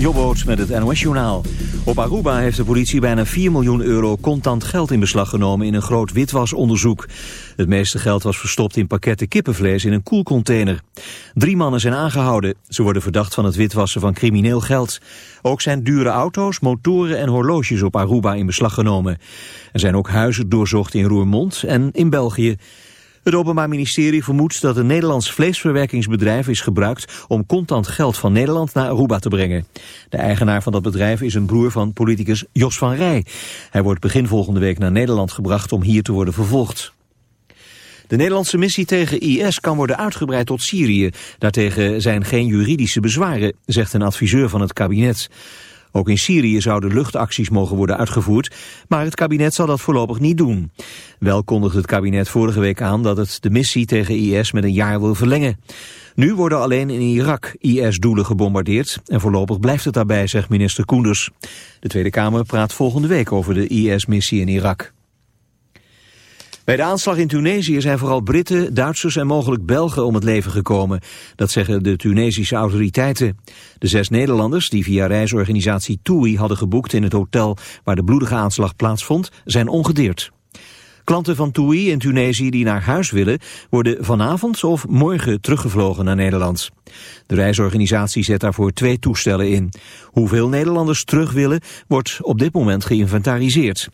Jobboot met het NOS-journaal. Op Aruba heeft de politie bijna 4 miljoen euro contant geld in beslag genomen in een groot witwasonderzoek. Het meeste geld was verstopt in pakketten kippenvlees in een koelcontainer. Drie mannen zijn aangehouden. Ze worden verdacht van het witwassen van crimineel geld. Ook zijn dure auto's, motoren en horloges op Aruba in beslag genomen. Er zijn ook huizen doorzocht in Roermond en in België. Het Openbaar Ministerie vermoedt dat een Nederlands vleesverwerkingsbedrijf is gebruikt om contant geld van Nederland naar Aruba te brengen. De eigenaar van dat bedrijf is een broer van politicus Jos van Rij. Hij wordt begin volgende week naar Nederland gebracht om hier te worden vervolgd. De Nederlandse missie tegen IS kan worden uitgebreid tot Syrië. Daartegen zijn geen juridische bezwaren, zegt een adviseur van het kabinet. Ook in Syrië zouden luchtacties mogen worden uitgevoerd, maar het kabinet zal dat voorlopig niet doen. Wel kondigde het kabinet vorige week aan dat het de missie tegen IS met een jaar wil verlengen. Nu worden alleen in Irak IS-doelen gebombardeerd en voorlopig blijft het daarbij, zegt minister Koenders. De Tweede Kamer praat volgende week over de IS-missie in Irak. Bij de aanslag in Tunesië zijn vooral Britten, Duitsers en mogelijk Belgen om het leven gekomen. Dat zeggen de Tunesische autoriteiten. De zes Nederlanders die via reisorganisatie TUI hadden geboekt in het hotel waar de bloedige aanslag plaatsvond, zijn ongedeerd. Klanten van TUI in Tunesië die naar huis willen... worden vanavond of morgen teruggevlogen naar Nederland. De reisorganisatie zet daarvoor twee toestellen in. Hoeveel Nederlanders terug willen, wordt op dit moment geïnventariseerd.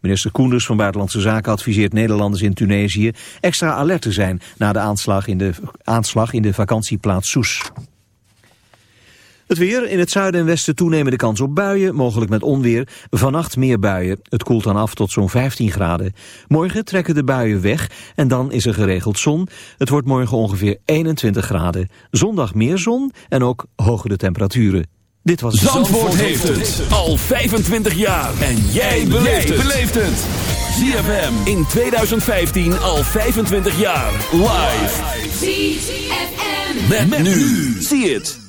Minister Koenders van Buitenlandse Zaken adviseert Nederlanders in Tunesië... extra alert te zijn na de aanslag in de, aanslag in de vakantieplaats Soes. Het weer, in het zuiden en westen toenemende kans op buien, mogelijk met onweer. Vannacht meer buien. Het koelt dan af tot zo'n 15 graden. Morgen trekken de buien weg en dan is er geregeld zon. Het wordt morgen ongeveer 21 graden. Zondag meer zon en ook hogere temperaturen. Dit was Zandvoort, Zandvoort heeft het al 25 jaar. En jij beleeft het. ZFM in 2015 al 25 jaar. Live. ZFM. Met, nu. Zie het.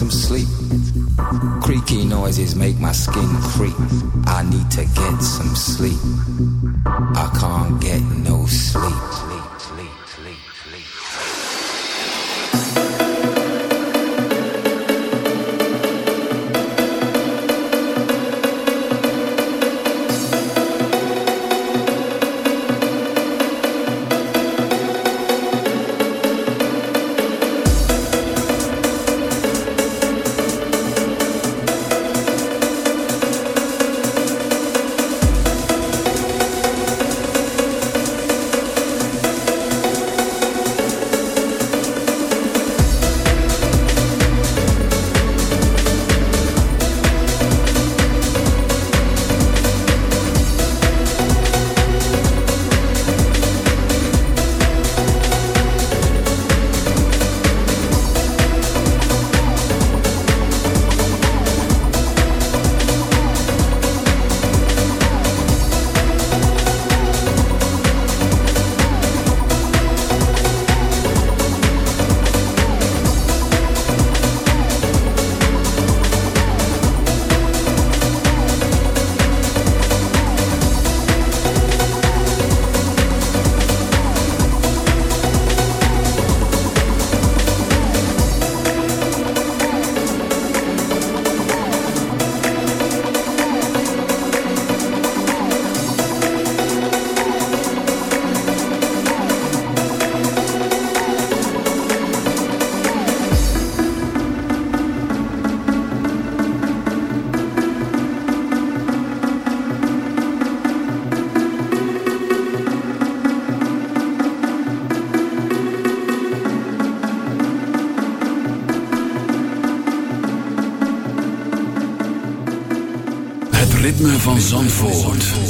some sleep. Van Zandvoort.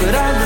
but I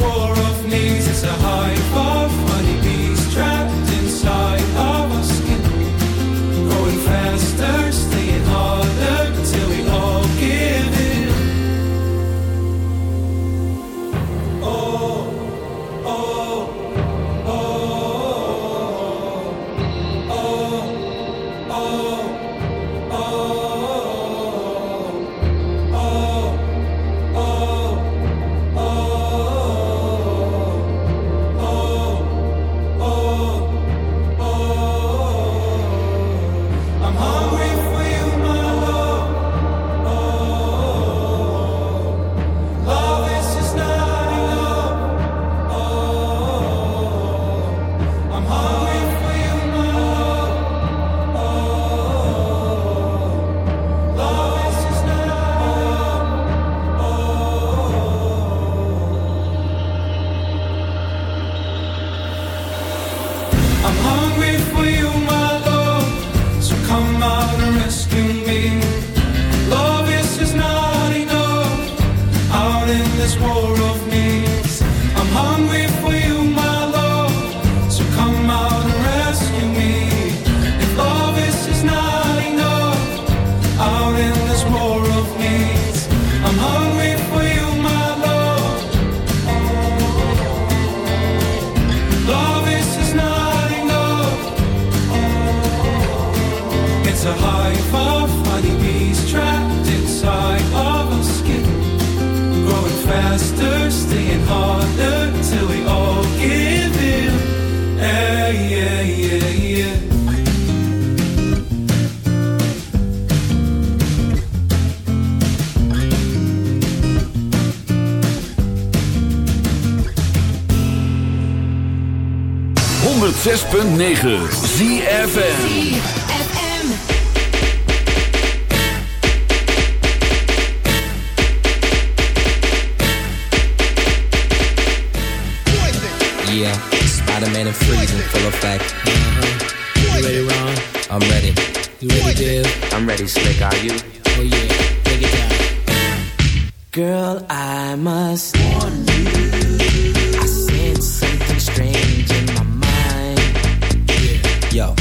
war of needs, it's a high of 106.9 ZFM Yeah, Spider-Man and freezing full effect. Uh-huh. You ready, Ron? I'm ready. You ready, Dave? I'm ready, Slick. Are you? Oh yeah, take it down. Girl, I must warn you. I sense something strange in Yo,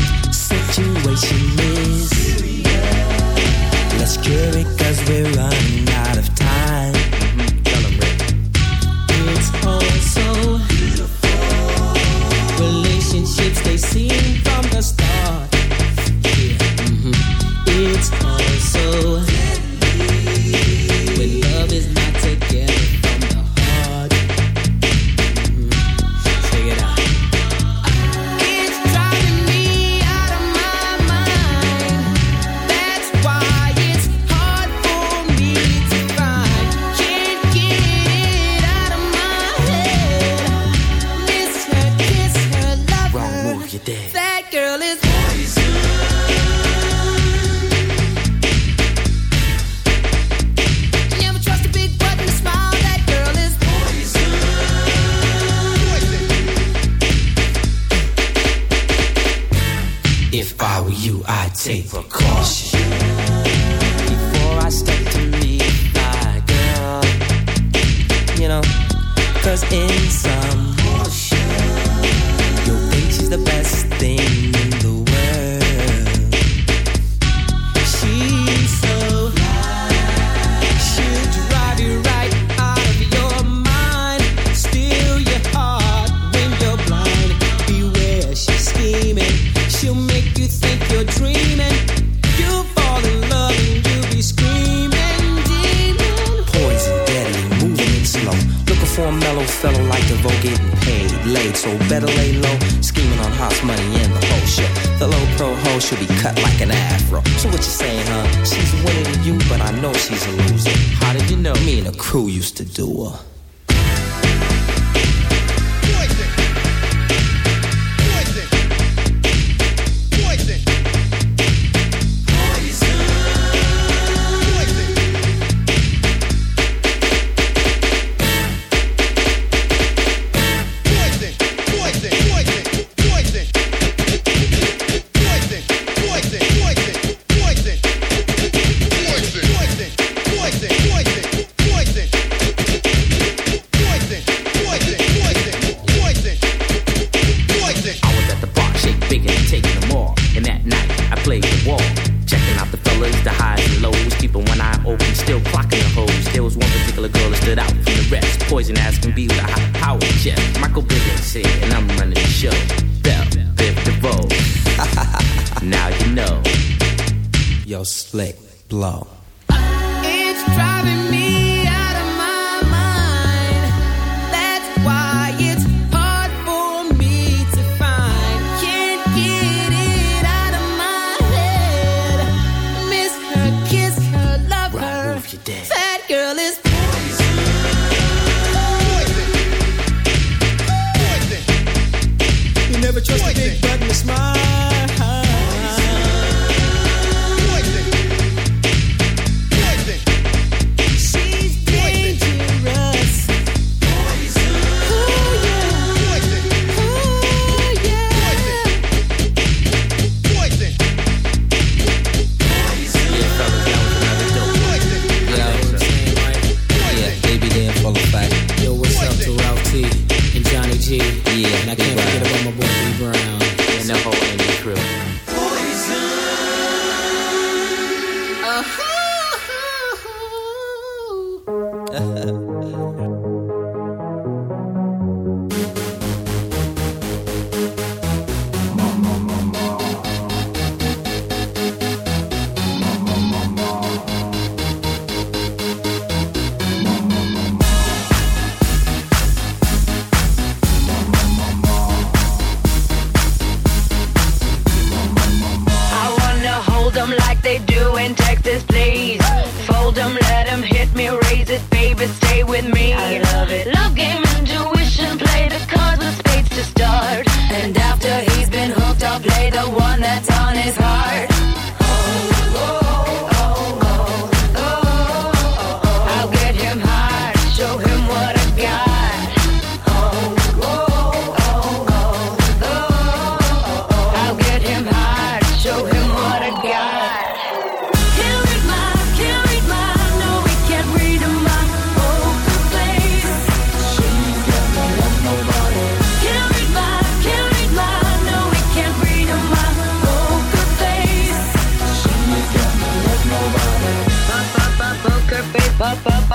and the crew used to do her.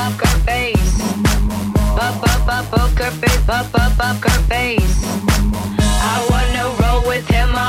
poker face. Up, up, up, poker face. Up, up, up, face. I wanna roll with him a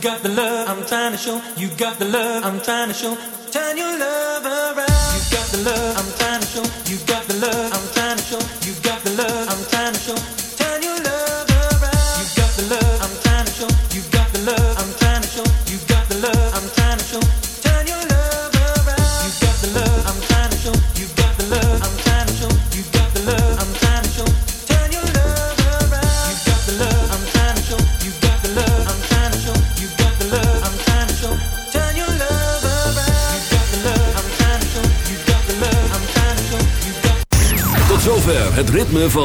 got the love I'm trying to show. You got the love I'm trying to show. Turn your love.